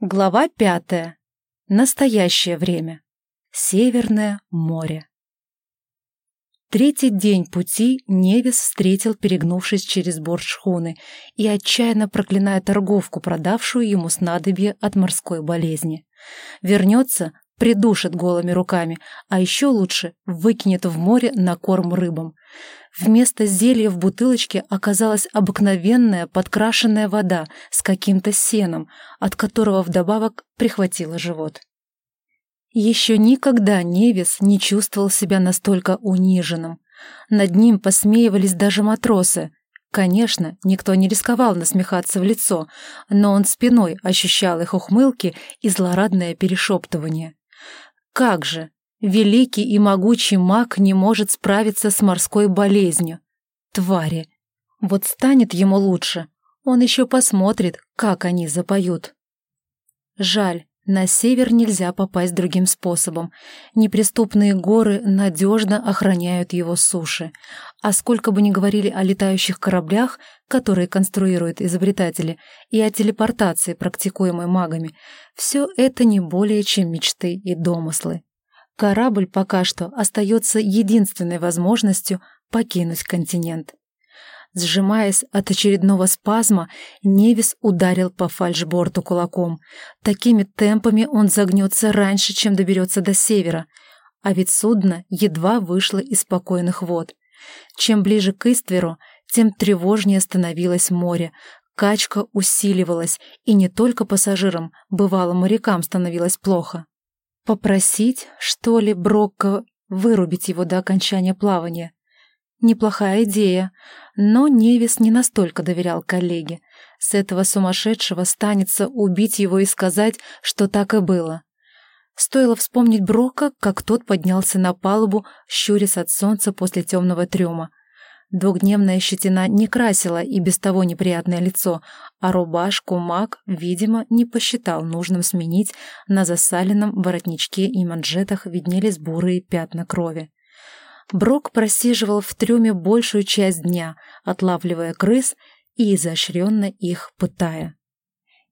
Глава пятая. Настоящее время. Северное море. Третий день пути Невис встретил, перегнувшись через борт шхуны, и отчаянно проклиная торговку, продавшую ему снадобье от морской болезни. Вернется, придушит голыми руками, а еще лучше выкинет в море на корм рыбам. Вместо зелья в бутылочке оказалась обыкновенная подкрашенная вода с каким-то сеном, от которого вдобавок прихватило живот. Еще никогда Невис не чувствовал себя настолько униженным. Над ним посмеивались даже матросы. Конечно, никто не рисковал насмехаться в лицо, но он спиной ощущал их ухмылки и злорадное перешептывание. Как же, великий и могучий маг не может справиться с морской болезнью. Твари. Вот станет ему лучше, он еще посмотрит, как они запоют. Жаль, на север нельзя попасть другим способом. Неприступные горы надежно охраняют его суши. А сколько бы ни говорили о летающих кораблях, которые конструируют изобретатели, и о телепортации, практикуемой магами, все это не более чем мечты и домыслы. Корабль пока что остается единственной возможностью покинуть континент. Сжимаясь от очередного спазма, Невис ударил по фальшборту кулаком. Такими темпами он загнется раньше, чем доберется до севера. А ведь судно едва вышло из спокойных вод. Чем ближе к Истверу, тем тревожнее становилось море. Качка усиливалась, и не только пассажирам, бывало морякам становилось плохо. Попросить, что ли, Брокко вырубить его до окончания плавания? Неплохая идея, но Невис не настолько доверял коллеге. С этого сумасшедшего станется убить его и сказать, что так и было. Стоило вспомнить Брока, как тот поднялся на палубу, щурясь от солнца после темного трюма. Двухдневная щетина не красила и без того неприятное лицо, а рубашку маг, видимо, не посчитал нужным сменить, на засаленном воротничке и манжетах виднелись бурые пятна крови. Брок просиживал в трюме большую часть дня, отлавливая крыс и изощренно их пытая.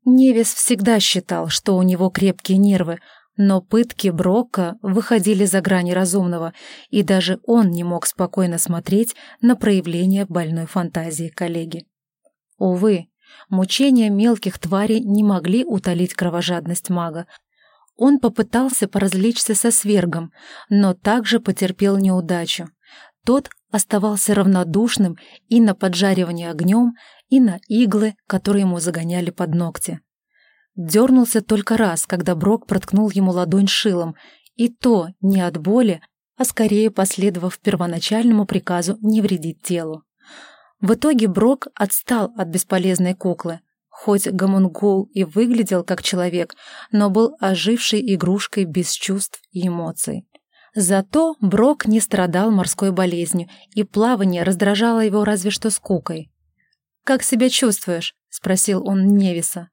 Невис всегда считал, что у него крепкие нервы, но пытки Брока выходили за грани разумного, и даже он не мог спокойно смотреть на проявление больной фантазии коллеги. Увы, мучения мелких тварей не могли утолить кровожадность мага, он попытался поразвлечься со свергом, но также потерпел неудачу. Тот оставался равнодушным и на поджаривание огнем, и на иглы, которые ему загоняли под ногти. Дернулся только раз, когда Брок проткнул ему ладонь шилом, и то не от боли, а скорее последовав первоначальному приказу не вредить телу. В итоге Брок отстал от бесполезной куклы, Хоть Гамунгул и выглядел как человек, но был ожившей игрушкой без чувств и эмоций. Зато Брок не страдал морской болезнью, и плавание раздражало его разве что скукой. «Как себя чувствуешь?» — спросил он Невиса.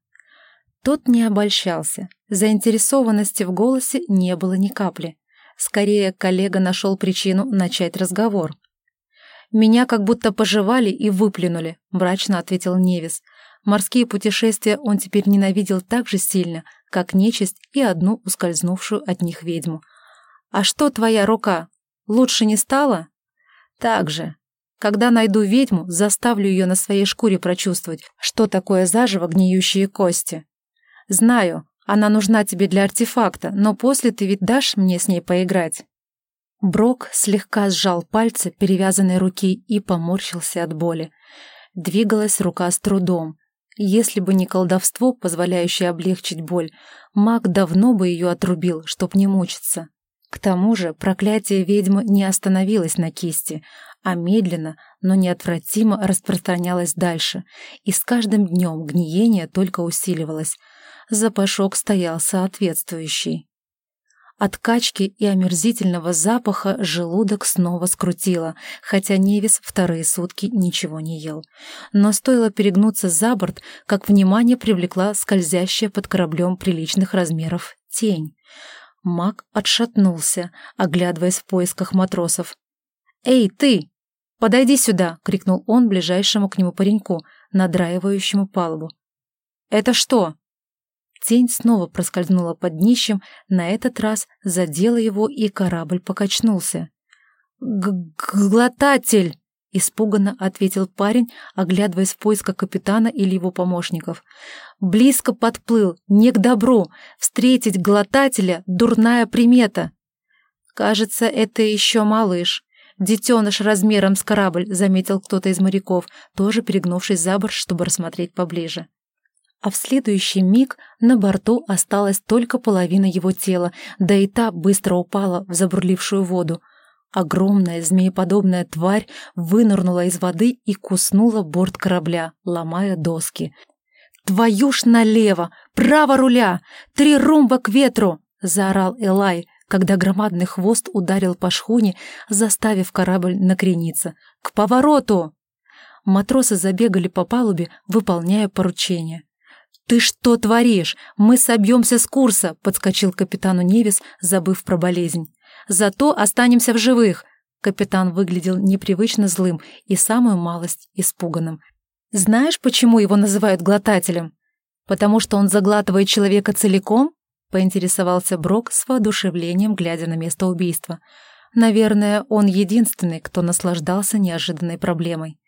Тот не обольщался. Заинтересованности в голосе не было ни капли. Скорее, коллега нашел причину начать разговор. «Меня как будто пожевали и выплюнули», — мрачно ответил Невис. Морские путешествия он теперь ненавидел так же сильно, как нечисть и одну ускользнувшую от них ведьму. «А что твоя рука? Лучше не стало?» «Так же. Когда найду ведьму, заставлю ее на своей шкуре прочувствовать, что такое заживо гниющие кости. Знаю, она нужна тебе для артефакта, но после ты ведь дашь мне с ней поиграть?» Брок слегка сжал пальцы перевязанной руки и поморщился от боли. Двигалась рука с трудом, если бы не колдовство, позволяющее облегчить боль, маг давно бы ее отрубил, чтоб не мучиться. К тому же проклятие ведьмы не остановилось на кисти, а медленно, но неотвратимо распространялось дальше, и с каждым днем гниение только усиливалось. Запашок стоял соответствующий. От качки и омерзительного запаха желудок снова скрутило, хотя Невис вторые сутки ничего не ел. Но стоило перегнуться за борт, как внимание привлекла скользящая под кораблем приличных размеров тень. Маг отшатнулся, оглядываясь в поисках матросов. «Эй, ты! Подойди сюда!» — крикнул он ближайшему к нему пареньку, надраивающему палубу. «Это что?» Тень снова проскользнула под днищем, на этот раз задела его, и корабль покачнулся. «Глотатель!» — испуганно ответил парень, оглядываясь в поисках капитана или его помощников. «Близко подплыл, не к добру. Встретить глотателя — дурная примета». «Кажется, это еще малыш. Детеныш размером с корабль», — заметил кто-то из моряков, тоже перегнувшись за борт, чтобы рассмотреть поближе. А в следующий миг на борту осталась только половина его тела, да и та быстро упала в забурлившую воду. Огромная змееподобная тварь вынырнула из воды и куснула борт корабля, ломая доски. «Твою ж налево! Право руля! Три румба к ветру!» — заорал Элай, когда громадный хвост ударил по шхуне, заставив корабль накрениться. «К повороту!» Матросы забегали по палубе, выполняя поручения. «Ты что творишь? Мы собьемся с курса!» — подскочил капитану Невис, забыв про болезнь. «Зато останемся в живых!» Капитан выглядел непривычно злым и самую малость испуганным. «Знаешь, почему его называют глотателем? Потому что он заглатывает человека целиком?» — поинтересовался Брок с воодушевлением, глядя на место убийства. Наверное, он единственный, кто наслаждался неожиданной проблемой.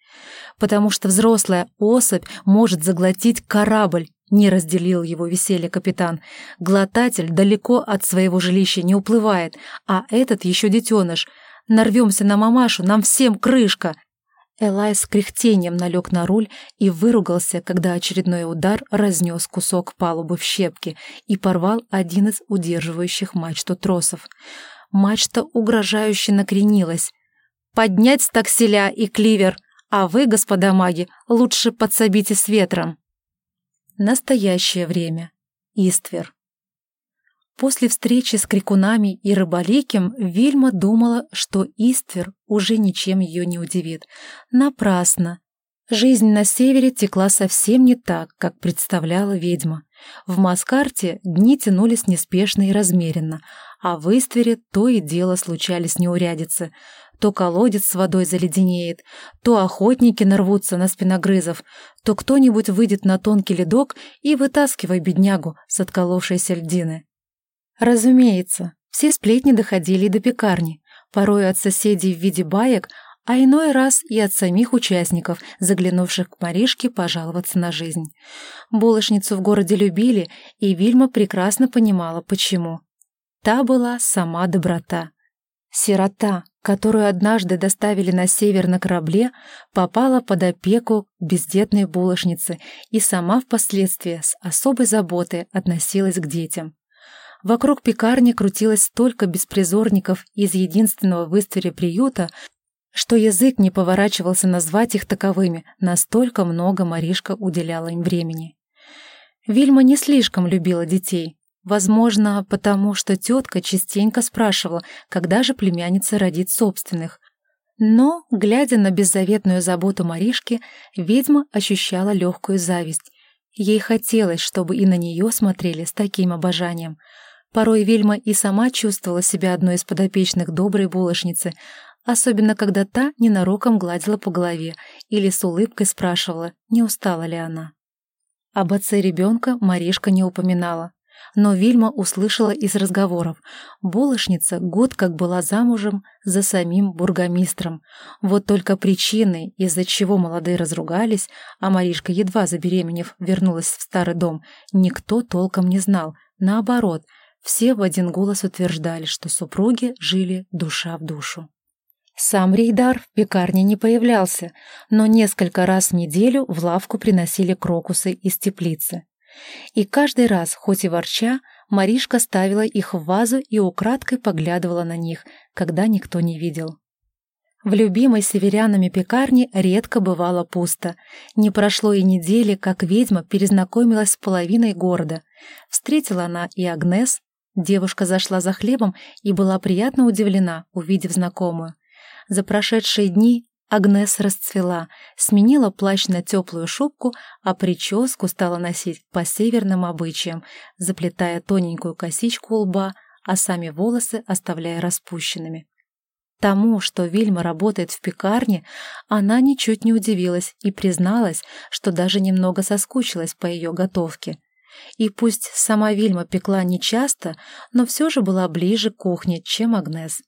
Потому что взрослая особь может заглотить корабль, не разделил его веселье капитан. Глотатель далеко от своего жилища не уплывает, а этот еще детеныш. Нарвемся на мамашу, нам всем крышка. Элай с кряхтением налег на руль и выругался, когда очередной удар разнес кусок палубы в щепки и порвал один из удерживающих мачту тросов. Мачта угрожающе накренилась. «Поднять стакселя и кливер, а вы, господа маги, лучше подсобите с ветром». Настоящее время. Иствер. После встречи с крикунами и рыболиким Вильма думала, что Иствер уже ничем ее не удивит. Напрасно. Жизнь на севере текла совсем не так, как представляла ведьма. В Маскарте дни тянулись неспешно и размеренно, а в Иствере то и дело случались неурядицы. То колодец с водой заледенеет, то охотники нарвутся на спиногрызов, то кто-нибудь выйдет на тонкий ледок и вытаскивай беднягу с отколовшейся льдины. Разумеется, все сплетни доходили до пекарни, порой от соседей в виде баек, а иной раз и от самих участников, заглянувших к Маришке пожаловаться на жизнь. Булочницу в городе любили, и Вильма прекрасно понимала, почему. Та была сама доброта. Сирота, которую однажды доставили на север на корабле, попала под опеку бездетной булочницы и сама впоследствии с особой заботой относилась к детям. Вокруг пекарни крутилось столько беспризорников из единственного в Иствере приюта, что язык не поворачивался назвать их таковыми, настолько много Маришка уделяла им времени. Вильма не слишком любила детей, Возможно, потому что тетка частенько спрашивала, когда же племянница родит собственных. Но, глядя на беззаветную заботу Маришки, ведьма ощущала легкую зависть. Ей хотелось, чтобы и на нее смотрели с таким обожанием. Порой Вельма и сама чувствовала себя одной из подопечных доброй булочницы, особенно когда та ненароком гладила по голове или с улыбкой спрашивала, не устала ли она. Об отце ребенка Маришка не упоминала. Но Вильма услышала из разговоров. Булочница год как была замужем за самим бургомистром. Вот только причины, из-за чего молодые разругались, а Маришка, едва забеременев, вернулась в старый дом, никто толком не знал. Наоборот, все в один голос утверждали, что супруги жили душа в душу. Сам Рейдар в пекарне не появлялся, но несколько раз в неделю в лавку приносили крокусы из теплицы. И каждый раз, хоть и ворча, Маришка ставила их в вазу и украдкой поглядывала на них, когда никто не видел. В любимой северянами пекарне редко бывало пусто. Не прошло и недели, как ведьма перезнакомилась с половиной города. Встретила она и Агнес. Девушка зашла за хлебом и была приятно удивлена, увидев знакомую. За прошедшие дни Агнес расцвела, сменила плащ на теплую шубку, а прическу стала носить по северным обычаям, заплетая тоненькую косичку у лба, а сами волосы оставляя распущенными. Тому, что Вильма работает в пекарне, она ничуть не удивилась и призналась, что даже немного соскучилась по ее готовке. И пусть сама Вильма пекла нечасто, но все же была ближе к кухне, чем Агнес.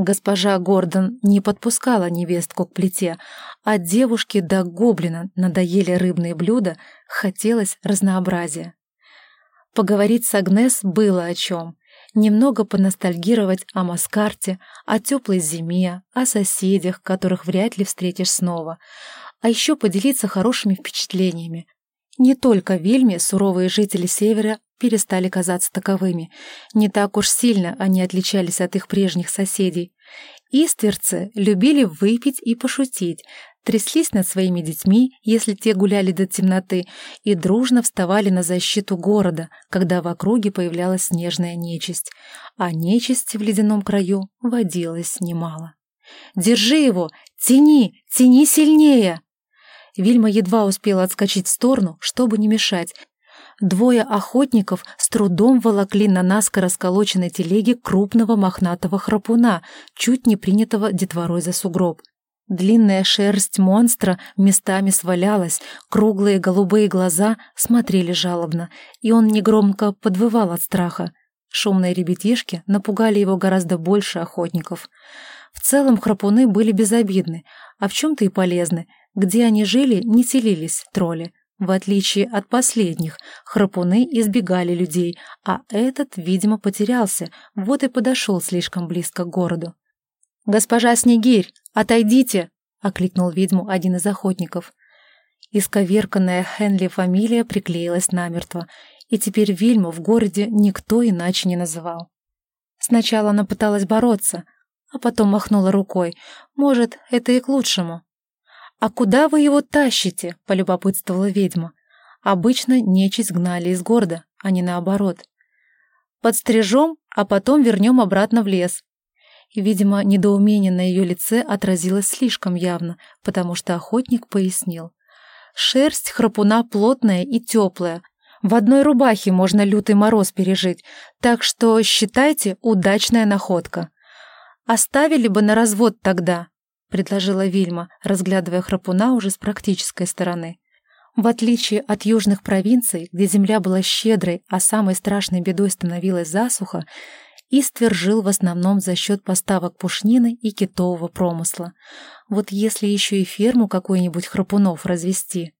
Госпожа Гордон не подпускала невестку к плите, а девушке до гоблина надоели рыбные блюда, хотелось разнообразия. Поговорить с Агнес было о чем. Немного поностальгировать о Маскарте, о теплой зиме, о соседях, которых вряд ли встретишь снова. А еще поделиться хорошими впечатлениями. Не только в Вильме суровые жители Севера перестали казаться таковыми. Не так уж сильно они отличались от их прежних соседей. Истверцы любили выпить и пошутить, тряслись над своими детьми, если те гуляли до темноты, и дружно вставали на защиту города, когда в округе появлялась снежная нечисть. А нечисти в ледяном краю водилось немало. «Держи его! Тяни! Тяни сильнее!» Вильма едва успела отскочить в сторону, чтобы не мешать, Двое охотников с трудом волокли на наскоро сколоченной телеге крупного мохнатого храпуна, чуть не принятого детворой за сугроб. Длинная шерсть монстра местами свалялась, круглые голубые глаза смотрели жалобно, и он негромко подвывал от страха. Шумные ребятишки напугали его гораздо больше охотников. В целом храпуны были безобидны, а в чем-то и полезны. Где они жили, не селились тролли. В отличие от последних, храпуны избегали людей, а этот, видимо, потерялся, вот и подошел слишком близко к городу. «Госпожа Снегирь, отойдите!» — окликнул ведьму один из охотников. Исковерканная Хенли фамилия приклеилась намертво, и теперь Вильму в городе никто иначе не называл. Сначала она пыталась бороться, а потом махнула рукой. Может, это и к лучшему. «А куда вы его тащите?» — полюбопытствовала ведьма. Обычно нечисть гнали из города, а не наоборот. «Подстрижем, а потом вернем обратно в лес». Видимо, недоумение на ее лице отразилось слишком явно, потому что охотник пояснил. «Шерсть храпуна плотная и теплая. В одной рубахе можно лютый мороз пережить, так что, считайте, удачная находка. Оставили бы на развод тогда, — предложила Вильма, разглядывая храпуна уже с практической стороны. В отличие от южных провинций, где земля была щедрой, а самой страшной бедой становилась засуха, Иствер жил в основном за счет поставок пушнины и китового промысла. Вот если еще и ферму какой-нибудь храпунов развести.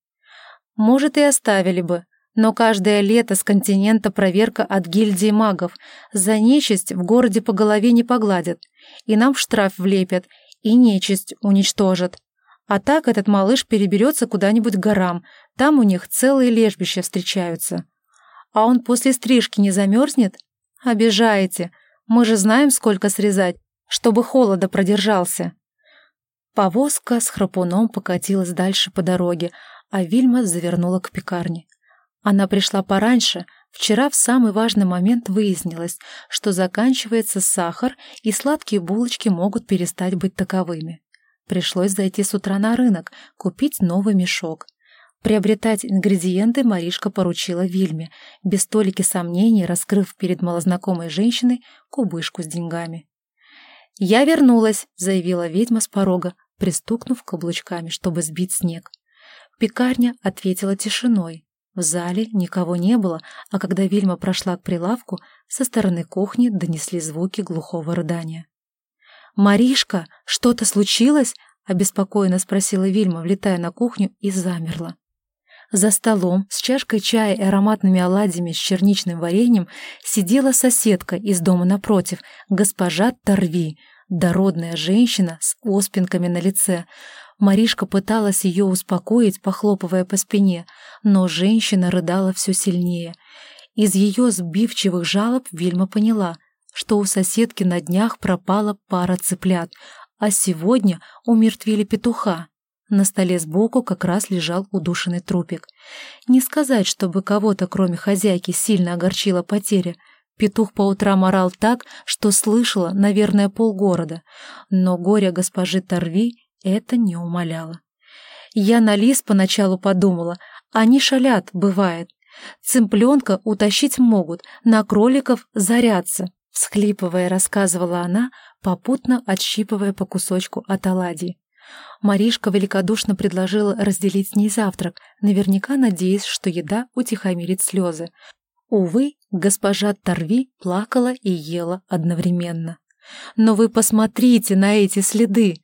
Может, и оставили бы, но каждое лето с континента проверка от гильдии магов. За нечисть в городе по голове не погладят, и нам штраф влепят, и нечисть уничтожат. А так этот малыш переберется куда-нибудь к горам, там у них целые лежбища встречаются. А он после стрижки не замерзнет? Обижаете. Мы же знаем, сколько срезать, чтобы холода продержался. Повозка с храпуном покатилась дальше по дороге, а Вильма завернула к пекарне. Она пришла пораньше — Вчера в самый важный момент выяснилось, что заканчивается сахар, и сладкие булочки могут перестать быть таковыми. Пришлось зайти с утра на рынок, купить новый мешок. Приобретать ингредиенты Маришка поручила Вильме, без столики сомнений раскрыв перед малознакомой женщиной кубышку с деньгами. «Я вернулась», — заявила ведьма с порога, пристукнув каблучками, чтобы сбить снег. Пекарня ответила тишиной, в зале никого не было, а когда Вильма прошла к прилавку, со стороны кухни донесли звуки глухого рыдания. «Маришка, что-то случилось?» — обеспокоенно спросила Вильма, влетая на кухню, и замерла. За столом с чашкой чая и ароматными оладьями с черничным вареньем сидела соседка из дома напротив, госпожа Торви, дородная женщина с оспинками на лице. Маришка пыталась ее успокоить, похлопывая по спине, но женщина рыдала все сильнее. Из ее сбивчивых жалоб Вильма поняла, что у соседки на днях пропала пара цыплят, а сегодня умертвили петуха. На столе сбоку как раз лежал удушенный трупик. Не сказать, чтобы кого-то, кроме хозяйки, сильно огорчила потеря. Петух по утрам орал так, что слышала, наверное, полгорода. Но горе госпожи Торви это не умоляло. Я на лис поначалу подумала, они шалят, бывает. Цыпленка утащить могут, на кроликов заряться. Всхлипывая, рассказывала она, попутно отщипывая по кусочку от оладьи. Маришка великодушно предложила разделить с ней завтрак, наверняка надеясь, что еда утихомирит слезы. Увы, госпожа Торви плакала и ела одновременно. «Но вы посмотрите на эти следы!»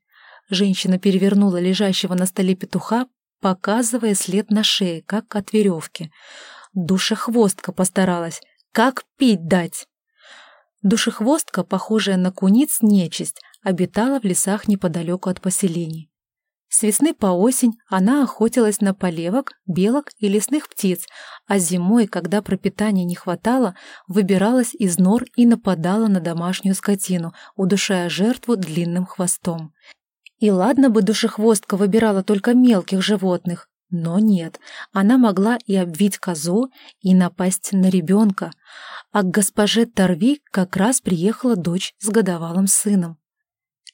Женщина перевернула лежащего на столе петуха, показывая след на шее, как от веревки. Душехвостка постаралась. Как пить дать? Душехвостка, похожая на куниц нечисть, обитала в лесах неподалеку от поселений. С весны по осень она охотилась на полевок, белок и лесных птиц, а зимой, когда пропитания не хватало, выбиралась из нор и нападала на домашнюю скотину, удушая жертву длинным хвостом. И ладно бы душехвостка выбирала только мелких животных, но нет, она могла и обвить козу, и напасть на ребенка, а к госпоже Торви как раз приехала дочь с годовалым сыном.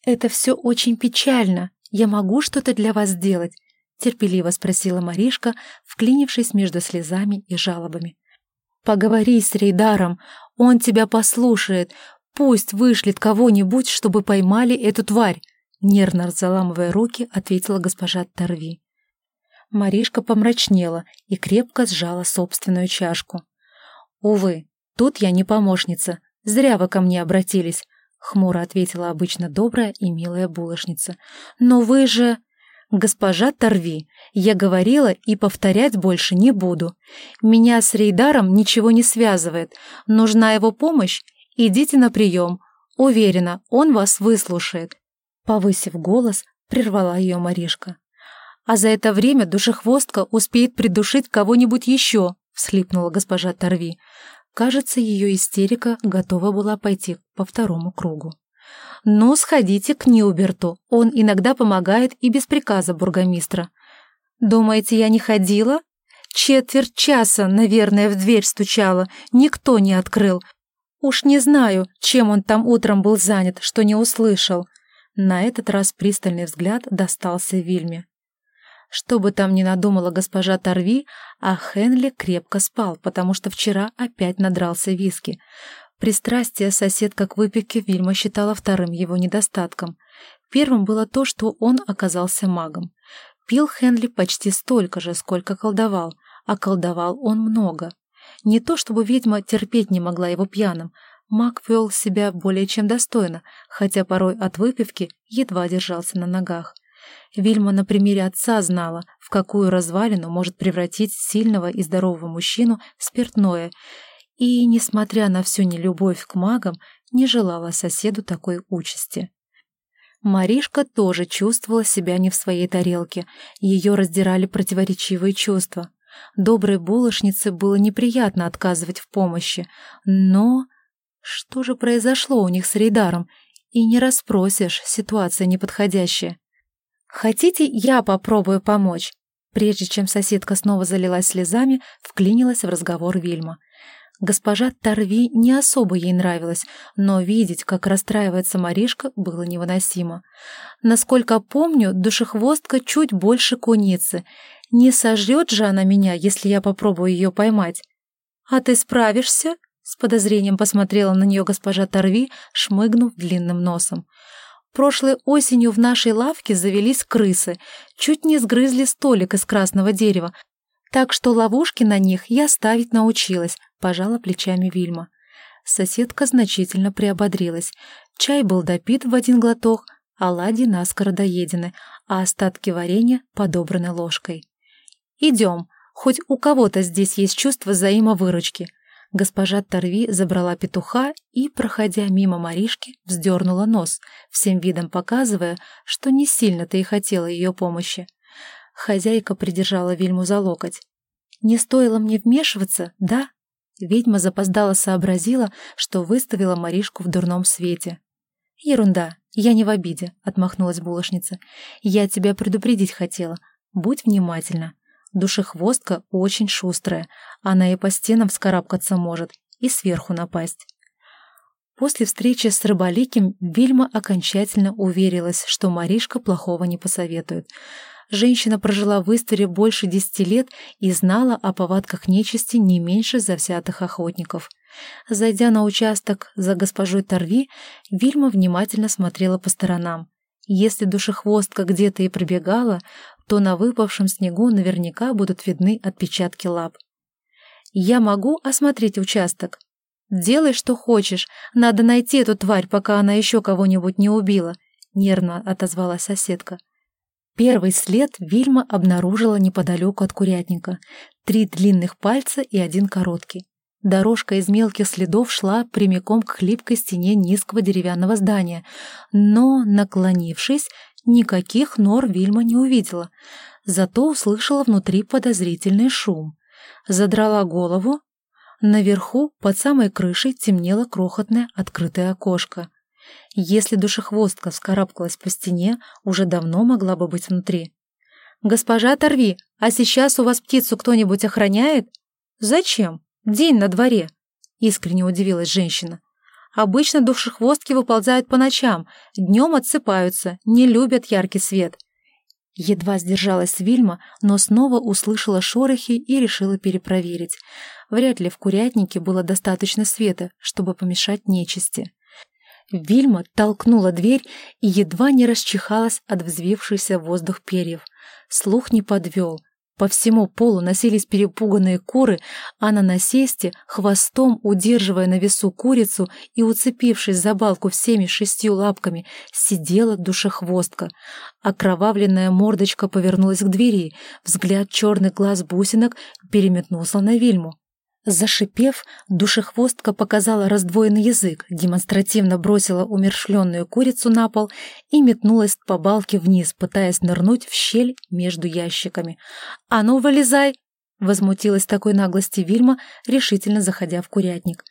«Это все очень печально», «Я могу что-то для вас сделать?» — терпеливо спросила Маришка, вклинившись между слезами и жалобами. «Поговори с Рейдаром, он тебя послушает. Пусть вышлет кого-нибудь, чтобы поймали эту тварь!» Нервно заламывая руки, ответила госпожа Торви. Маришка помрачнела и крепко сжала собственную чашку. «Увы, тут я не помощница. Зря вы ко мне обратились. — хмуро ответила обычно добрая и милая булочница. «Но вы же...» «Госпожа Торви, я говорила и повторять больше не буду. Меня с Рейдаром ничего не связывает. Нужна его помощь? Идите на прием. Уверена, он вас выслушает». Повысив голос, прервала ее Маришка. «А за это время душехвостка успеет придушить кого-нибудь еще», — всхлипнула госпожа Торви. Кажется, ее истерика готова была пойти по второму кругу. «Ну, сходите к Нилберту, он иногда помогает и без приказа бургомистра». «Думаете, я не ходила?» «Четверть часа, наверное, в дверь стучала, никто не открыл. Уж не знаю, чем он там утром был занят, что не услышал». На этот раз пристальный взгляд достался Вильме. Что бы там ни надумала госпожа Торви, а Хенли крепко спал, потому что вчера опять надрался виски. Пристрастие соседка к выпивке Вильма считала вторым его недостатком. Первым было то, что он оказался магом. Пил Хенли почти столько же, сколько колдовал, а колдовал он много. Не то чтобы ведьма терпеть не могла его пьяным, маг вел себя более чем достойно, хотя порой от выпивки едва держался на ногах. Вильма на примере отца знала, в какую развалину может превратить сильного и здорового мужчину спиртное, и, несмотря на всю нелюбовь к магам, не желала соседу такой участи. Маришка тоже чувствовала себя не в своей тарелке, ее раздирали противоречивые чувства. Доброй булочнице было неприятно отказывать в помощи, но... Что же произошло у них с Рейдаром? И не расспросишь, ситуация неподходящая. «Хотите, я попробую помочь?» Прежде чем соседка снова залилась слезами, вклинилась в разговор Вильма. Госпожа Торви не особо ей нравилась, но видеть, как расстраивается Маришка, было невыносимо. Насколько помню, душехвостка чуть больше куницы. Не сожрет же она меня, если я попробую ее поймать. «А ты справишься?» — с подозрением посмотрела на нее госпожа Торви, шмыгнув длинным носом. Прошлой осенью в нашей лавке завелись крысы, чуть не сгрызли столик из красного дерева, так что ловушки на них я ставить научилась, пожала плечами Вильма. Соседка значительно приободрилась. Чай был допит в один глоток, оладьи наскоро доедены, а остатки варенья подобраны ложкой. «Идем, хоть у кого-то здесь есть чувство взаимовыручки», Госпожа Торви забрала петуха и, проходя мимо Маришки, вздернула нос, всем видом показывая, что не сильно-то и хотела ее помощи. Хозяйка придержала Вильму за локоть. «Не стоило мне вмешиваться, да?» Ведьма запоздала сообразила, что выставила Маришку в дурном свете. «Ерунда, я не в обиде», — отмахнулась булочница. «Я тебя предупредить хотела. Будь внимательна. Душехвостка очень шустрая, она и по стенам вскарабкаться может, и сверху напасть. После встречи с Рыболиким Вильма окончательно уверилась, что Маришка плохого не посоветует. Женщина прожила в Истере больше десяти лет и знала о повадках нечисти не меньше завзятых охотников. Зайдя на участок за госпожой Торви, Вильма внимательно смотрела по сторонам. Если душехвостка где-то и пробегала, то на выпавшем снегу наверняка будут видны отпечатки лап. «Я могу осмотреть участок?» «Делай, что хочешь. Надо найти эту тварь, пока она еще кого-нибудь не убила», — нервно отозвалась соседка. Первый след Вильма обнаружила неподалеку от курятника. Три длинных пальца и один короткий. Дорожка из мелких следов шла прямиком к хлипкой стене низкого деревянного здания, но, наклонившись, никаких нор Вильма не увидела, зато услышала внутри подозрительный шум. Задрала голову. Наверху, под самой крышей, темнело крохотное открытое окошко. Если душехвостка вскарабкалась по стене, уже давно могла бы быть внутри. «Госпожа Торви, а сейчас у вас птицу кто-нибудь охраняет?» «Зачем? День на дворе», — искренне удивилась женщина. «Обычно душехвостки выползают по ночам, днем отсыпаются, не любят яркий свет». Едва сдержалась Вильма, но снова услышала шорохи и решила перепроверить. Вряд ли в курятнике было достаточно света, чтобы помешать нечисти. Вильма толкнула дверь и едва не расчихалась от взвившихся воздух перьев. Слух не подвел. По всему полу носились перепуганные куры, а на насесте, хвостом удерживая на весу курицу и уцепившись за балку всеми шестью лапками, сидела душехвостка. Окровавленная мордочка повернулась к двери, взгляд черных глаз бусинок переметнулся на Вильму. Зашипев, душехвостка показала раздвоенный язык, демонстративно бросила умершленную курицу на пол и метнулась по балке вниз, пытаясь нырнуть в щель между ящиками. «А ну, вылезай!» — возмутилась такой наглости Вильма, решительно заходя в курятник.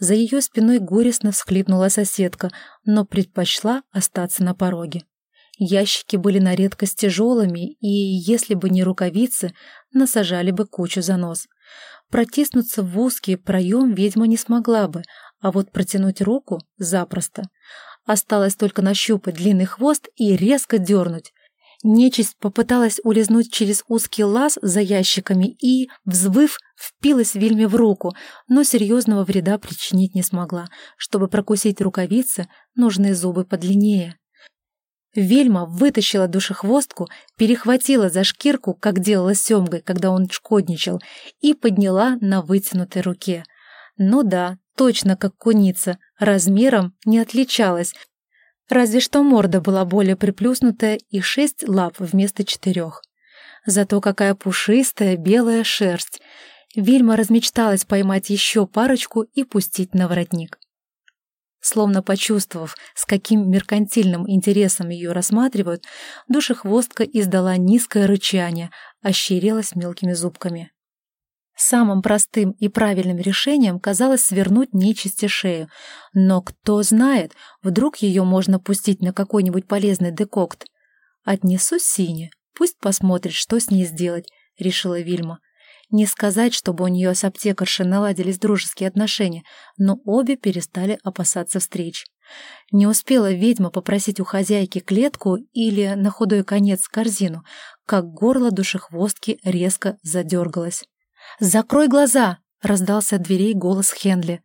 За ее спиной горестно всхлипнула соседка, но предпочла остаться на пороге. Ящики были на редкость тяжелыми, и, если бы не рукавицы, насажали бы кучу за нос. Протиснуться в узкий проем ведьма не смогла бы, а вот протянуть руку — запросто. Осталось только нащупать длинный хвост и резко дернуть. Нечисть попыталась улизнуть через узкий лаз за ящиками и, взвыв, впилась Вильме в руку, но серьезного вреда причинить не смогла. Чтобы прокусить рукавицы, нужны зубы подлиннее. Вельма вытащила душехвостку, перехватила за шкирку, как делала с Семгой, когда он шкодничал, и подняла на вытянутой руке. Ну да, точно как куница, размером не отличалась, разве что морда была более приплюснутая и шесть лап вместо четырех. Зато какая пушистая белая шерсть! Вильма размечталась поймать еще парочку и пустить на воротник. Словно почувствовав, с каким меркантильным интересом ее рассматривают, душехвостка издала низкое рычание, ощерилась мелкими зубками. Самым простым и правильным решением казалось свернуть нечисти шею, но кто знает, вдруг ее можно пустить на какой-нибудь полезный декокт. «Отнесу Сине, пусть посмотрит, что с ней сделать», — решила Вильма. Не сказать, чтобы у нее с аптекаршей наладились дружеские отношения, но обе перестали опасаться встреч. Не успела ведьма попросить у хозяйки клетку или, на худой конец, корзину, как горло душехвостки резко задергалось. «Закрой глаза!» — раздался от дверей голос Хенли.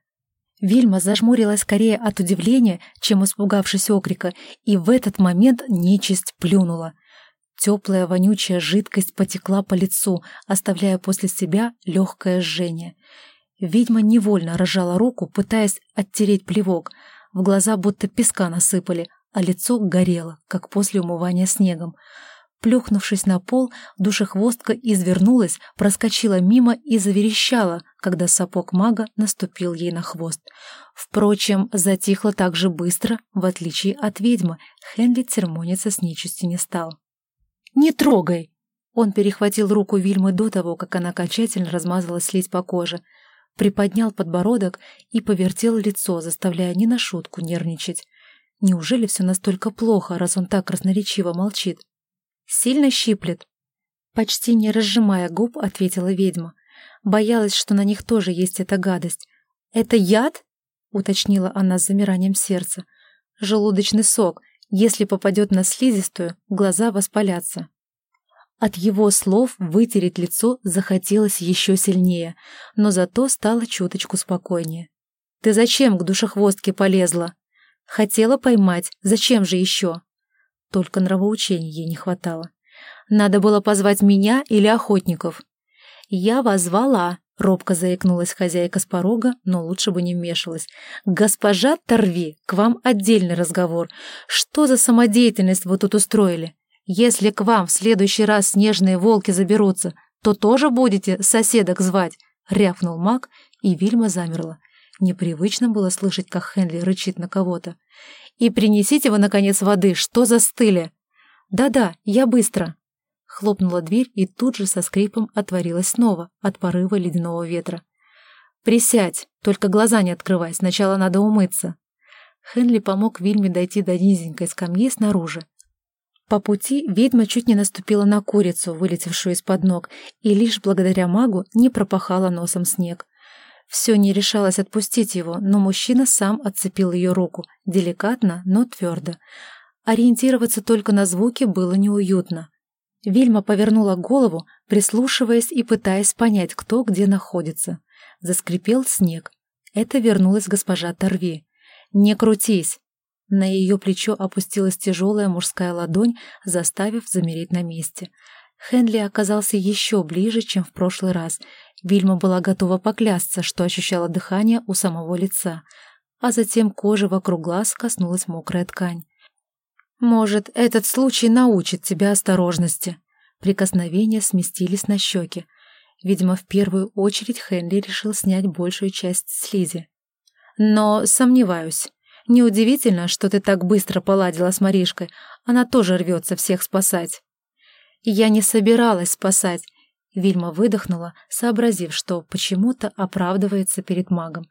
Вильма зажмурилась скорее от удивления, чем испугавшись окрика, и в этот момент нечисть плюнула. Теплая вонючая жидкость потекла по лицу, оставляя после себя легкое жжение. Ведьма невольно разжала руку, пытаясь оттереть плевок. В глаза будто песка насыпали, а лицо горело, как после умывания снегом. Плюхнувшись на пол, душехвостка извернулась, проскочила мимо и заверещала, когда сапог мага наступил ей на хвост. Впрочем, затихла так же быстро, в отличие от ведьмы, Хенли церемониться с нечистью не стал. «Не трогай!» Он перехватил руку Вильмы до того, как она окончательно размазала слизь по коже, приподнял подбородок и повертел лицо, заставляя не на шутку нервничать. Неужели все настолько плохо, раз он так красноречиво молчит? «Сильно щиплет?» Почти не разжимая губ, ответила ведьма. Боялась, что на них тоже есть эта гадость. «Это яд?» — уточнила она с замиранием сердца. «Желудочный сок. Если попадет на слизистую, глаза воспалятся. От его слов вытереть лицо захотелось еще сильнее, но зато стало чуточку спокойнее. «Ты зачем к душехвостке полезла?» «Хотела поймать, зачем же еще?» только нравоучений ей не хватало. «Надо было позвать меня или охотников». «Я вас звала», — робко заикнулась хозяйка с порога, но лучше бы не вмешивалась. «Госпожа Торви, к вам отдельный разговор. Что за самодеятельность вы тут устроили? Если к вам в следующий раз снежные волки заберутся, то тоже будете соседок звать», — рявкнул маг, и Вильма замерла. Непривычно было слышать, как Хенли рычит на кого-то. «И принесите вы, наконец, воды, что застыли?» «Да-да, я быстро», Хлопнула дверь и тут же со скрипом отворилась снова от порыва ледяного ветра. «Присядь, только глаза не открывай, сначала надо умыться». Хенли помог Вильме дойти до низенькой скамьи снаружи. По пути ведьма чуть не наступила на курицу, вылетевшую из-под ног, и лишь благодаря магу не пропахала носом снег. Все не решалось отпустить его, но мужчина сам отцепил ее руку, деликатно, но твердо. Ориентироваться только на звуки было неуютно. Вильма повернула голову, прислушиваясь и пытаясь понять, кто где находится. Заскрипел снег. Это вернулась госпожа Торви. «Не крутись!» На ее плечо опустилась тяжелая мужская ладонь, заставив замереть на месте. Хенли оказался еще ближе, чем в прошлый раз. Вильма была готова поклясться, что ощущала дыхание у самого лица, а затем кожи вокруг глаз коснулась мокрая ткань. Может, этот случай научит тебя осторожности. Прикосновения сместились на щеки. Видимо, в первую очередь Хенли решил снять большую часть слизи. Но сомневаюсь. Неудивительно, что ты так быстро поладила с Маришкой. Она тоже рвется всех спасать. Я не собиралась спасать. Вильма выдохнула, сообразив, что почему-то оправдывается перед магом.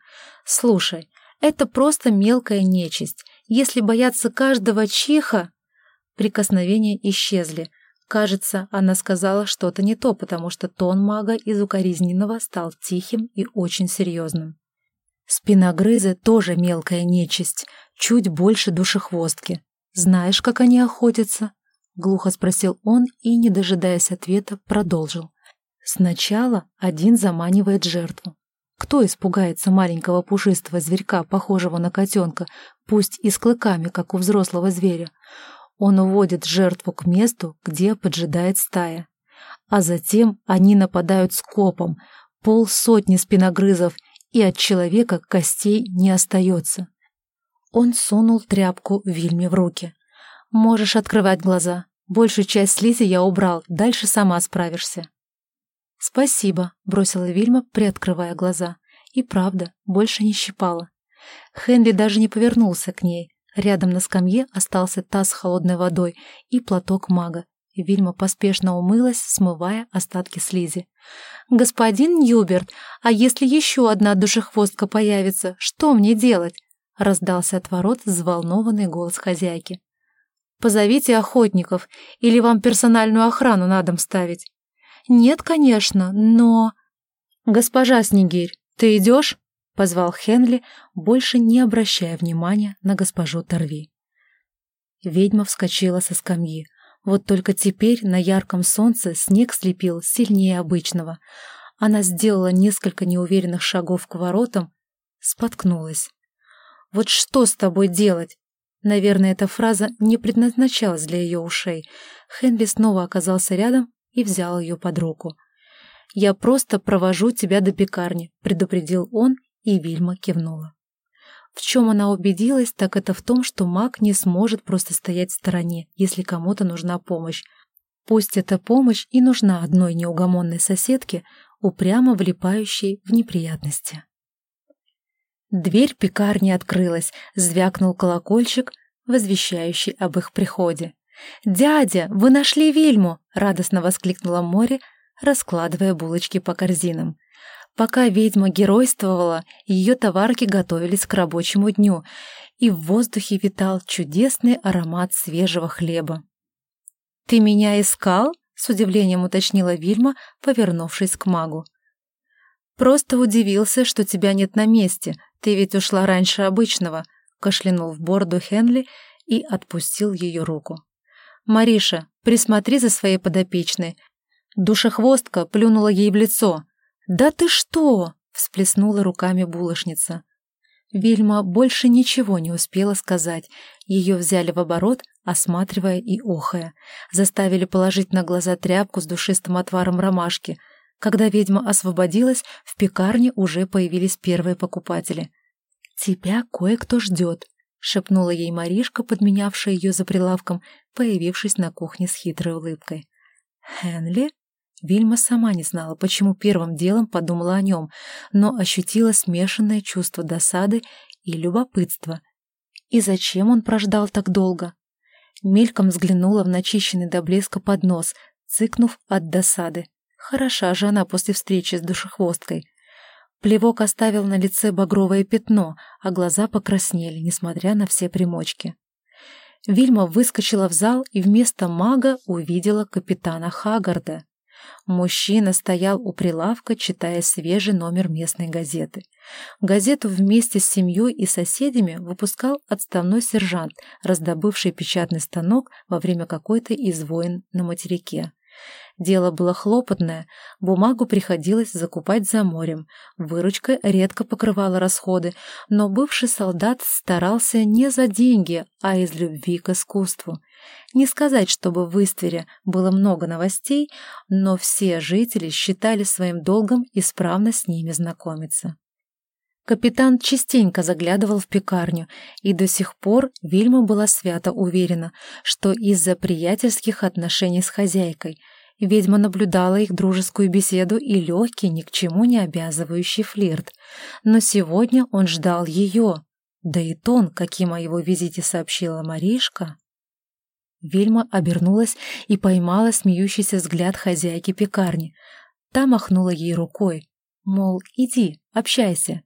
«Слушай, это просто мелкая нечисть. Если бояться каждого чиха... Прикосновения исчезли. Кажется, она сказала что-то не то, потому что тон мага из укоризненного стал тихим и очень серьезным. Спиногрызы тоже мелкая нечисть, чуть больше душехвостки. Знаешь, как они охотятся? Глухо спросил он и, не дожидаясь ответа, продолжил. Сначала один заманивает жертву, кто испугается маленького пушистого зверька, похожего на котенка, пусть и с клыками, как у взрослого зверя? Он уводит жертву к месту, где поджидает стая. А затем они нападают скопом, полсотни спиногрызов, и от человека костей не остается. Он сунул тряпку Вильме в руки. «Можешь открывать глаза. Большую часть слизи я убрал, дальше сама справишься». «Спасибо», — бросила Вильма, приоткрывая глаза. И правда, больше не щипала. Хенри даже не повернулся к ней. Рядом на скамье остался таз с холодной водой и платок мага. Вильма поспешно умылась, смывая остатки слизи. «Господин Ньюберт, а если еще одна душехвостка появится, что мне делать?» раздался от ворот взволнованный голос хозяйки. «Позовите охотников, или вам персональную охрану на дом ставить?» «Нет, конечно, но...» «Госпожа Снегирь, ты идешь?» — позвал Хенли, больше не обращая внимания на госпожу Торви. Ведьма вскочила со скамьи. Вот только теперь на ярком солнце снег слепил сильнее обычного. Она сделала несколько неуверенных шагов к воротам, споткнулась. «Вот что с тобой делать?» Наверное, эта фраза не предназначалась для ее ушей. Хенли снова оказался рядом и взял ее под руку. «Я просто провожу тебя до пекарни», — предупредил он, и Вильма кивнула. В чем она убедилась, так это в том, что маг не сможет просто стоять в стороне, если кому-то нужна помощь. Пусть эта помощь и нужна одной неугомонной соседке, упрямо влипающей в неприятности. Дверь пекарни открылась, звякнул колокольчик, возвещающий об их приходе. «Дядя, вы нашли Вильму!» — радостно воскликнула море, раскладывая булочки по корзинам. Пока ведьма геройствовала, ее товарки готовились к рабочему дню, и в воздухе витал чудесный аромат свежего хлеба. «Ты меня искал?» — с удивлением уточнила Вильма, повернувшись к магу. «Просто удивился, что тебя нет на месте. Ты ведь ушла раньше обычного», — кашлянул в бороду Хенли и отпустил ее руку. «Мариша, присмотри за своей подопечной. Душехвостка плюнула ей в лицо. «Да ты что!» — всплеснула руками булочница. Вильма больше ничего не успела сказать. Ее взяли в оборот, осматривая и охая. Заставили положить на глаза тряпку с душистым отваром ромашки. Когда ведьма освободилась, в пекарне уже появились первые покупатели. «Тебя кое-кто ждет», — шепнула ей Маришка, подменявшая ее за прилавком, появившись на кухне с хитрой улыбкой. «Хенли?» Вильма сама не знала, почему первым делом подумала о нем, но ощутила смешанное чувство досады и любопытства. И зачем он прождал так долго? Мельком взглянула в начищенный до блеска поднос, цыкнув от досады. Хороша же она после встречи с душехвосткой. Плевок оставил на лице багровое пятно, а глаза покраснели, несмотря на все примочки. Вильма выскочила в зал и вместо мага увидела капитана Хагарда. Мужчина стоял у прилавка, читая свежий номер местной газеты. Газету вместе с семьей и соседями выпускал отставной сержант, раздобывший печатный станок во время какой-то из войн на материке. Дело было хлопотное, бумагу приходилось закупать за морем, выручка редко покрывала расходы, но бывший солдат старался не за деньги, а из любви к искусству. Не сказать, чтобы в Иствере было много новостей, но все жители считали своим долгом исправно с ними знакомиться. Капитан частенько заглядывал в пекарню, и до сих пор Вильма была свято уверена, что из-за приятельских отношений с хозяйкой – Ведьма наблюдала их дружескую беседу и легкий, ни к чему не обязывающий флирт. Но сегодня он ждал ее. Да и тон, каким о его визите сообщила Маришка. Вельма обернулась и поймала смеющийся взгляд хозяйки пекарни. Та махнула ей рукой, мол, иди, общайся.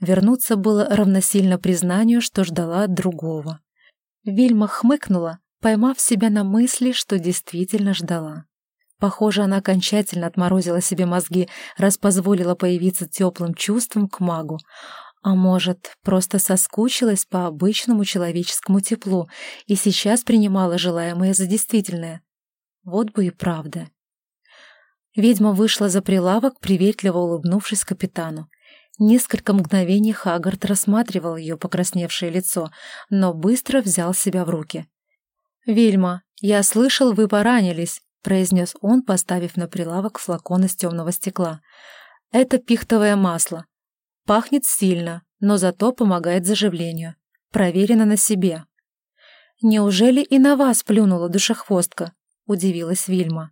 Вернуться было равносильно признанию, что ждала другого. Вильма хмыкнула, поймав себя на мысли, что действительно ждала. Похоже, она окончательно отморозила себе мозги, раз позволила появиться теплым чувством к магу. А может, просто соскучилась по обычному человеческому теплу и сейчас принимала желаемое за действительное. Вот бы и правда. Ведьма вышла за прилавок, приветливо улыбнувшись капитану. Несколько мгновений Хагард рассматривал ее покрасневшее лицо, но быстро взял себя в руки. «Вильма, я слышал, вы поранились. — произнес он, поставив на прилавок флакон из темного стекла. «Это пихтовое масло. Пахнет сильно, но зато помогает заживлению. Проверено на себе». «Неужели и на вас плюнула душехвостка?» — удивилась Вильма.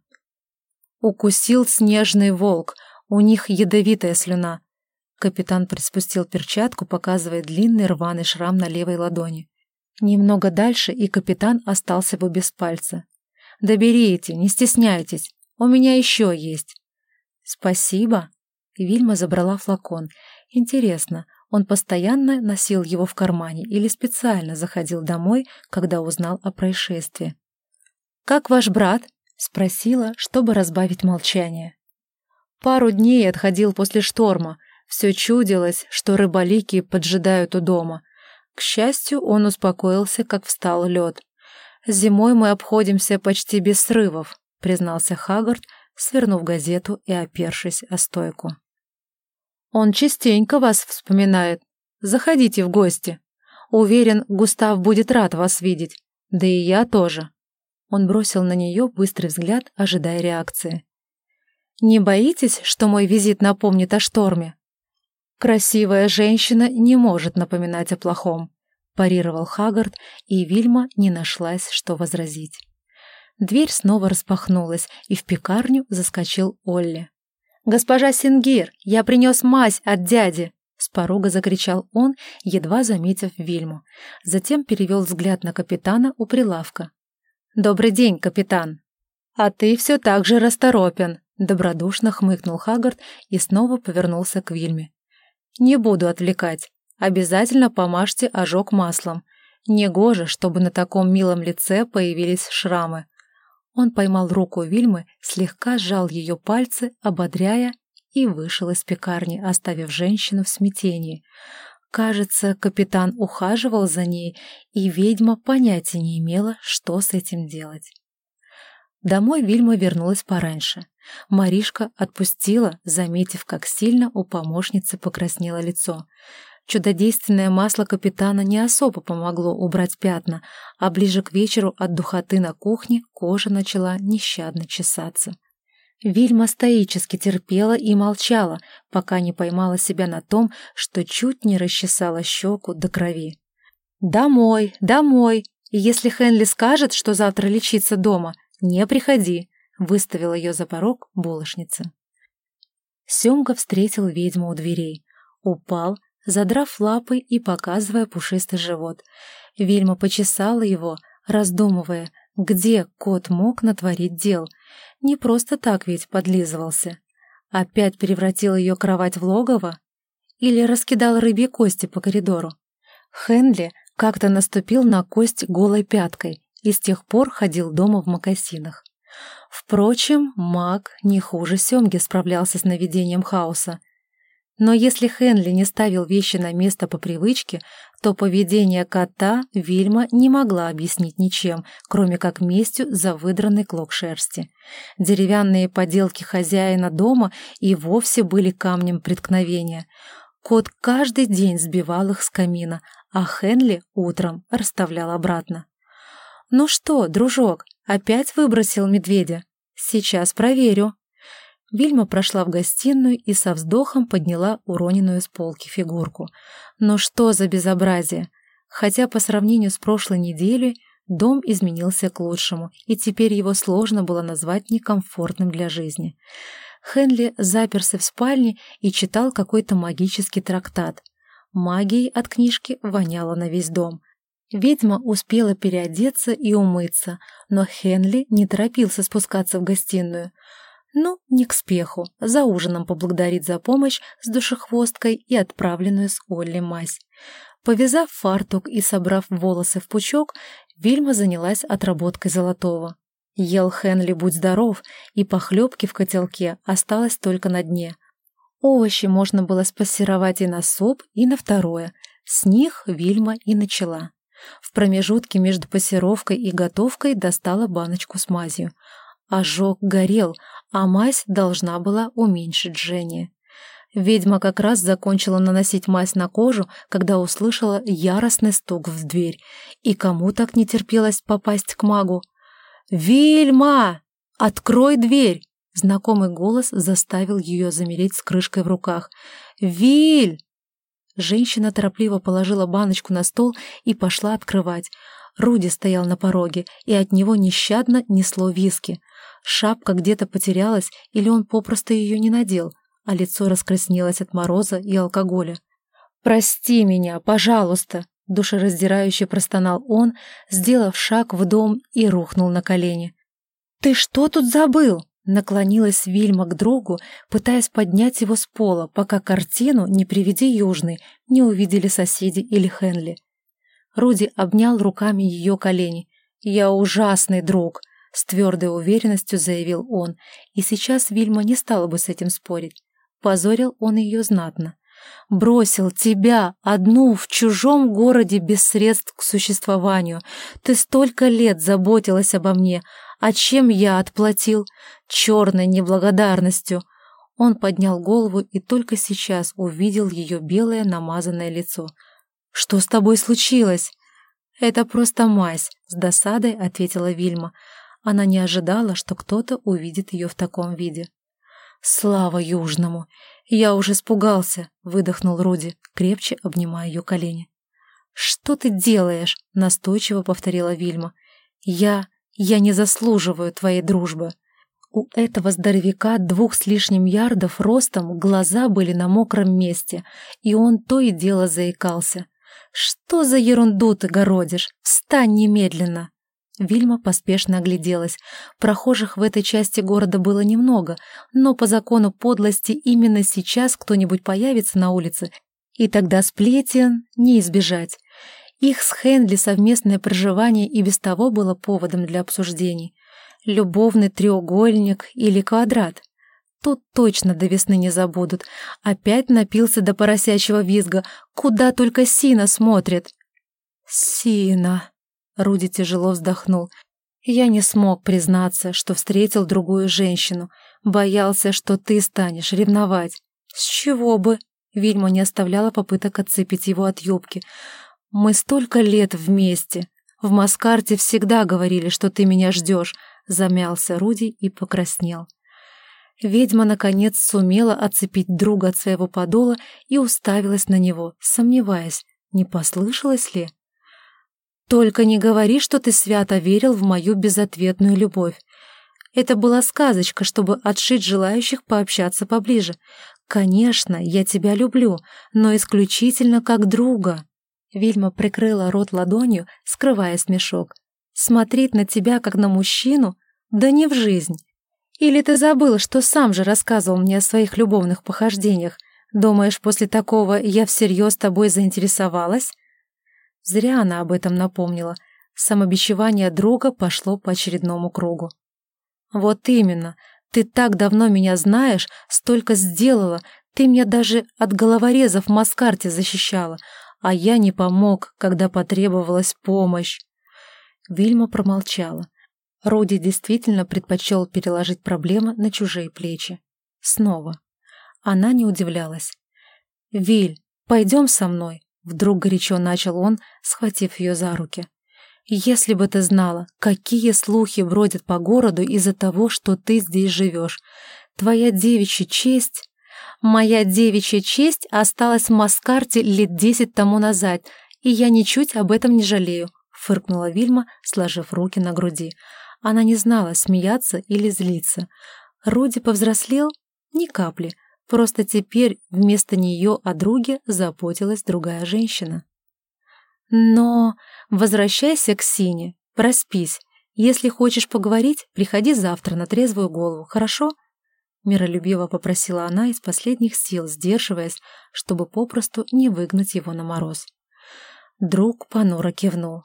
«Укусил снежный волк. У них ядовитая слюна». Капитан приспустил перчатку, показывая длинный рваный шрам на левой ладони. Немного дальше, и капитан остался бы без пальца. Доберите, не стесняйтесь. У меня еще есть. Спасибо. Вильма забрала флакон. Интересно, он постоянно носил его в кармане или специально заходил домой, когда узнал о происшествии. «Как ваш брат?» — спросила, чтобы разбавить молчание. Пару дней отходил после шторма. Все чудилось, что рыболики поджидают у дома. К счастью, он успокоился, как встал лед. «Зимой мы обходимся почти без срывов», — признался Хаггард, свернув газету и опершись о стойку. «Он частенько вас вспоминает. Заходите в гости. Уверен, Густав будет рад вас видеть. Да и я тоже». Он бросил на нее быстрый взгляд, ожидая реакции. «Не боитесь, что мой визит напомнит о шторме?» «Красивая женщина не может напоминать о плохом парировал Хагард, и Вильма не нашлась, что возразить. Дверь снова распахнулась, и в пекарню заскочил Олли. «Госпожа Сингир, я принес мазь от дяди!» С порога закричал он, едва заметив Вильму. Затем перевел взгляд на капитана у прилавка. «Добрый день, капитан!» «А ты все так же расторопен!» Добродушно хмыкнул Хагард и снова повернулся к Вильме. «Не буду отвлекать. Обязательно помажьте ожог маслом. Негоже, чтобы на таком милом лице появились шрамы. Он поймал руку Вильмы, слегка сжал ее пальцы, ободряя, и вышел из пекарни, оставив женщину в смятении. Кажется, капитан ухаживал за ней, и ведьма понятия не имела, что с этим делать. Домой Вильма вернулась пораньше. Маришка отпустила, заметив, как сильно у помощницы покраснело лицо. Чудодейственное масло капитана не особо помогло убрать пятна, а ближе к вечеру от духоты на кухне кожа начала нещадно чесаться. Вильма стоически терпела и молчала, пока не поймала себя на том, что чуть не расчесала щеку до крови. «Домой, домой! Если Хенли скажет, что завтра лечиться дома, не приходи!» — выставила ее за порог булочница. Семга встретил ведьму у дверей. Упал, задрав лапы и показывая пушистый живот. Вильма почесала его, раздумывая, где кот мог натворить дел. Не просто так ведь подлизывался. Опять превратил ее кровать в логово? Или раскидал рыбьи кости по коридору? Хенли как-то наступил на кость голой пяткой и с тех пор ходил дома в мокасинах. Впрочем, маг не хуже Семги справлялся с наведением хаоса. Но если Хенли не ставил вещи на место по привычке, то поведение кота Вильма не могла объяснить ничем, кроме как местью за выдранный клок шерсти. Деревянные поделки хозяина дома и вовсе были камнем преткновения. Кот каждый день сбивал их с камина, а Хенли утром расставлял обратно. «Ну что, дружок, опять выбросил медведя? Сейчас проверю», Вильма прошла в гостиную и со вздохом подняла уроненную с полки фигурку. Но что за безобразие! Хотя по сравнению с прошлой неделей дом изменился к лучшему, и теперь его сложно было назвать некомфортным для жизни. Хенли заперся в спальне и читал какой-то магический трактат. Магией от книжки воняло на весь дом. Ведьма успела переодеться и умыться, но Хенли не торопился спускаться в гостиную — ну, не к спеху, за ужином поблагодарить за помощь с душехвосткой и отправленную с Олли мазь. Повязав фартук и собрав волосы в пучок, Вильма занялась отработкой золотого. Ел Хенли «Будь здоров», и похлебки в котелке осталось только на дне. Овощи можно было спассеровать и на суп, и на второе. С них Вильма и начала. В промежутке между пассеровкой и готовкой достала баночку с мазью. Ожог горел, а мазь должна была уменьшить жжение. Ведьма как раз закончила наносить мазь на кожу, когда услышала яростный стук в дверь. И кому так не терпелось попасть к магу? «Вильма! Открой дверь!» Знакомый голос заставил ее замереть с крышкой в руках. «Виль!» Женщина торопливо положила баночку на стол и пошла открывать. Руди стоял на пороге, и от него нещадно несло виски. Шапка где-то потерялась, или он попросту ее не надел, а лицо раскраснелось от мороза и алкоголя. «Прости меня, пожалуйста!» — душераздирающе простонал он, сделав шаг в дом и рухнул на колени. «Ты что тут забыл?» — наклонилась Вильма к другу, пытаясь поднять его с пола, пока картину «Не приведи южный» не увидели соседи или Хенли. Руди обнял руками ее колени. «Я ужасный друг!» — с твердой уверенностью заявил он, и сейчас Вильма не стала бы с этим спорить. Позорил он ее знатно. «Бросил тебя, одну, в чужом городе без средств к существованию. Ты столько лет заботилась обо мне, а чем я отплатил? Черной неблагодарностью!» Он поднял голову и только сейчас увидел ее белое намазанное лицо. «Что с тобой случилось?» «Это просто мазь», — с досадой ответила Вильма. Она не ожидала, что кто-то увидит ее в таком виде. «Слава Южному! Я уже испугался!» — выдохнул Руди, крепче обнимая ее колени. «Что ты делаешь?» — настойчиво повторила Вильма. «Я... я не заслуживаю твоей дружбы». У этого здоровяка двух с лишним ярдов ростом глаза были на мокром месте, и он то и дело заикался. «Что за ерунду ты городишь? Встань немедленно!» Вильма поспешно огляделась. Прохожих в этой части города было немного, но по закону подлости именно сейчас кто-нибудь появится на улице, и тогда сплетен не избежать. Их с Хенли совместное проживание и без того было поводом для обсуждений. Любовный треугольник или квадрат. Тут точно до весны не забудут. Опять напился до поросячьего визга. Куда только Сина смотрит. Сина. Руди тяжело вздохнул. Я не смог признаться, что встретил другую женщину. Боялся, что ты станешь ревновать. С чего бы? Вильма не оставляла попыток отцепить его от юбки. «Мы столько лет вместе. В Маскарте всегда говорили, что ты меня ждешь», — замялся Руди и покраснел. Ведьма, наконец, сумела отцепить друга от своего подола и уставилась на него, сомневаясь, не послышалось ли. «Только не говори, что ты свято верил в мою безответную любовь. Это была сказочка, чтобы отшить желающих пообщаться поближе. Конечно, я тебя люблю, но исключительно как друга». Вильма прикрыла рот ладонью, скрывая смешок. «Смотреть на тебя, как на мужчину? Да не в жизнь. Или ты забыл, что сам же рассказывал мне о своих любовных похождениях? Думаешь, после такого я всерьез тобой заинтересовалась?» Зря она об этом напомнила. Самобичевание друга пошло по очередному кругу. «Вот именно. Ты так давно меня знаешь, столько сделала. Ты меня даже от головорезов в Маскарте защищала, а я не помог, когда потребовалась помощь». Вильма промолчала. Роди действительно предпочел переложить проблемы на чужие плечи. Снова. Она не удивлялась. «Виль, пойдем со мной», — вдруг горячо начал он, схватив ее за руки. «Если бы ты знала, какие слухи бродят по городу из-за того, что ты здесь живешь. Твоя девичья честь...» «Моя девичья честь осталась в Маскарте лет десять тому назад, и я ничуть об этом не жалею», — фыркнула Вильма, сложив руки на груди. Она не знала, смеяться или злиться. Руди повзрослел? Ни капли. Просто теперь вместо нее о друге заботилась другая женщина. Но возвращайся к Сине, проспись. Если хочешь поговорить, приходи завтра на трезвую голову, хорошо?» Миролюбиво попросила она из последних сил, сдерживаясь, чтобы попросту не выгнать его на мороз. Друг понуро кивнул.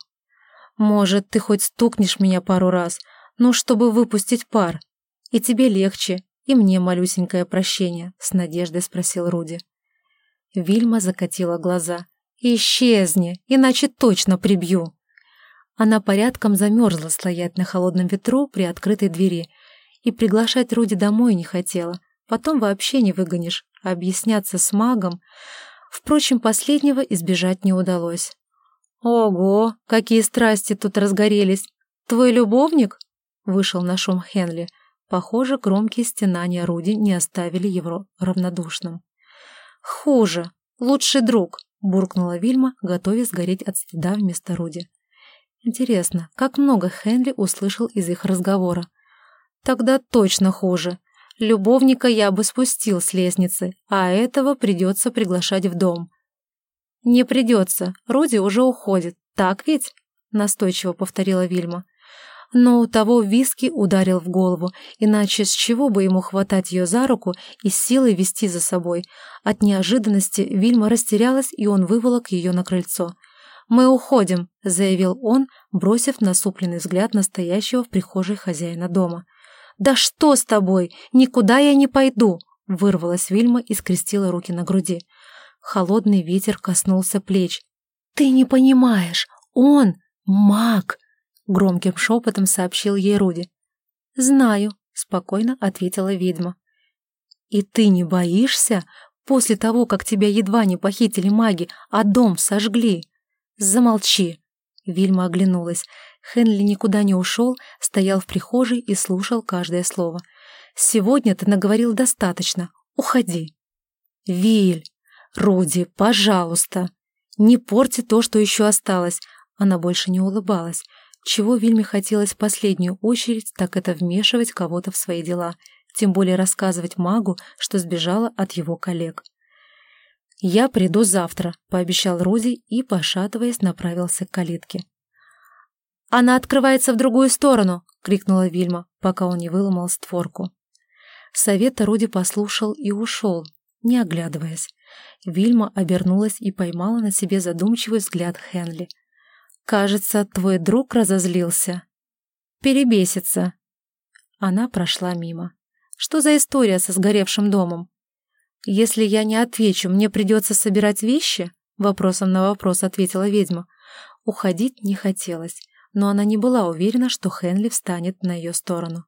«Может, ты хоть стукнешь меня пару раз, ну, чтобы выпустить пар. И тебе легче, и мне малюсенькое прощение», — с надеждой спросил Руди. Вильма закатила глаза. «Исчезни, иначе точно прибью!» Она порядком замерзла стоять на холодном ветру при открытой двери и приглашать Руди домой не хотела. Потом вообще не выгонишь, а объясняться с магом... Впрочем, последнего избежать не удалось. «Ого, какие страсти тут разгорелись! Твой любовник?» Вышел на шум Хенли. Похоже, громкие стенания Руди не оставили его равнодушным. «Хуже. Лучший друг буркнула Вильма, готовясь сгореть от стыда вместо Руди. Интересно, как много Хенли услышал из их разговора. Тогда точно хуже. Любовника я бы спустил с лестницы, а этого придется приглашать в дом. Не придется, Руди уже уходит, так ведь? Настойчиво повторила Вильма но у того виски ударил в голову, иначе с чего бы ему хватать ее за руку и силой вести за собой. От неожиданности Вильма растерялась, и он выволок ее на крыльцо. «Мы уходим», — заявил он, бросив насупленный взгляд настоящего в прихожей хозяина дома. «Да что с тобой? Никуда я не пойду!» — вырвалась Вильма и скрестила руки на груди. Холодный ветер коснулся плеч. «Ты не понимаешь, он маг!» — громким шепотом сообщил ей Руди. «Знаю», — спокойно ответила ведьма. «И ты не боишься? После того, как тебя едва не похитили маги, а дом сожгли?» «Замолчи!» Вильма оглянулась. Хенли никуда не ушел, стоял в прихожей и слушал каждое слово. «Сегодня ты наговорил достаточно. Уходи!» «Виль! Руди, пожалуйста! Не порти то, что еще осталось!» Она больше не улыбалась. Чего Вильме хотелось в последнюю очередь, так это вмешивать кого-то в свои дела, тем более рассказывать магу, что сбежала от его коллег. «Я приду завтра», — пообещал Руди и, пошатываясь, направился к калитке. «Она открывается в другую сторону!» — крикнула Вильма, пока он не выломал створку. Совета Руди послушал и ушел, не оглядываясь. Вильма обернулась и поймала на себе задумчивый взгляд Хенли — Кажется, твой друг разозлился. Перебесится. Она прошла мимо. Что за история со сгоревшим домом? Если я не отвечу, мне придется собирать вещи? Вопросом на вопрос ответила ведьма. Уходить не хотелось, но она не была уверена, что Хенли встанет на ее сторону.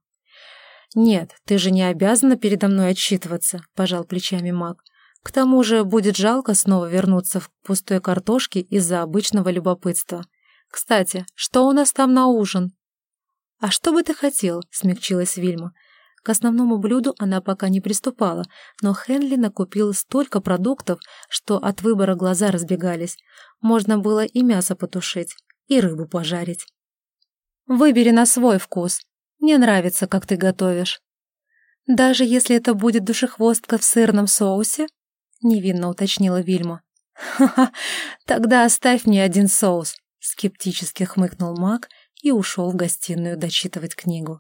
«Нет, ты же не обязана передо мной отчитываться», — пожал плечами маг. К тому же будет жалко снова вернуться в пустой картошке из-за обычного любопытства. Кстати, что у нас там на ужин? А что бы ты хотел? смягчилась Вильма. К основному блюду она пока не приступала, но Хенли накупил столько продуктов, что от выбора глаза разбегались. Можно было и мясо потушить, и рыбу пожарить. Выбери на свой вкус. Мне нравится, как ты готовишь. Даже если это будет душехвостка в сырном соусе? — невинно уточнила Вильма. «Ха-ха, тогда оставь мне один соус», — скептически хмыкнул маг и ушел в гостиную дочитывать книгу.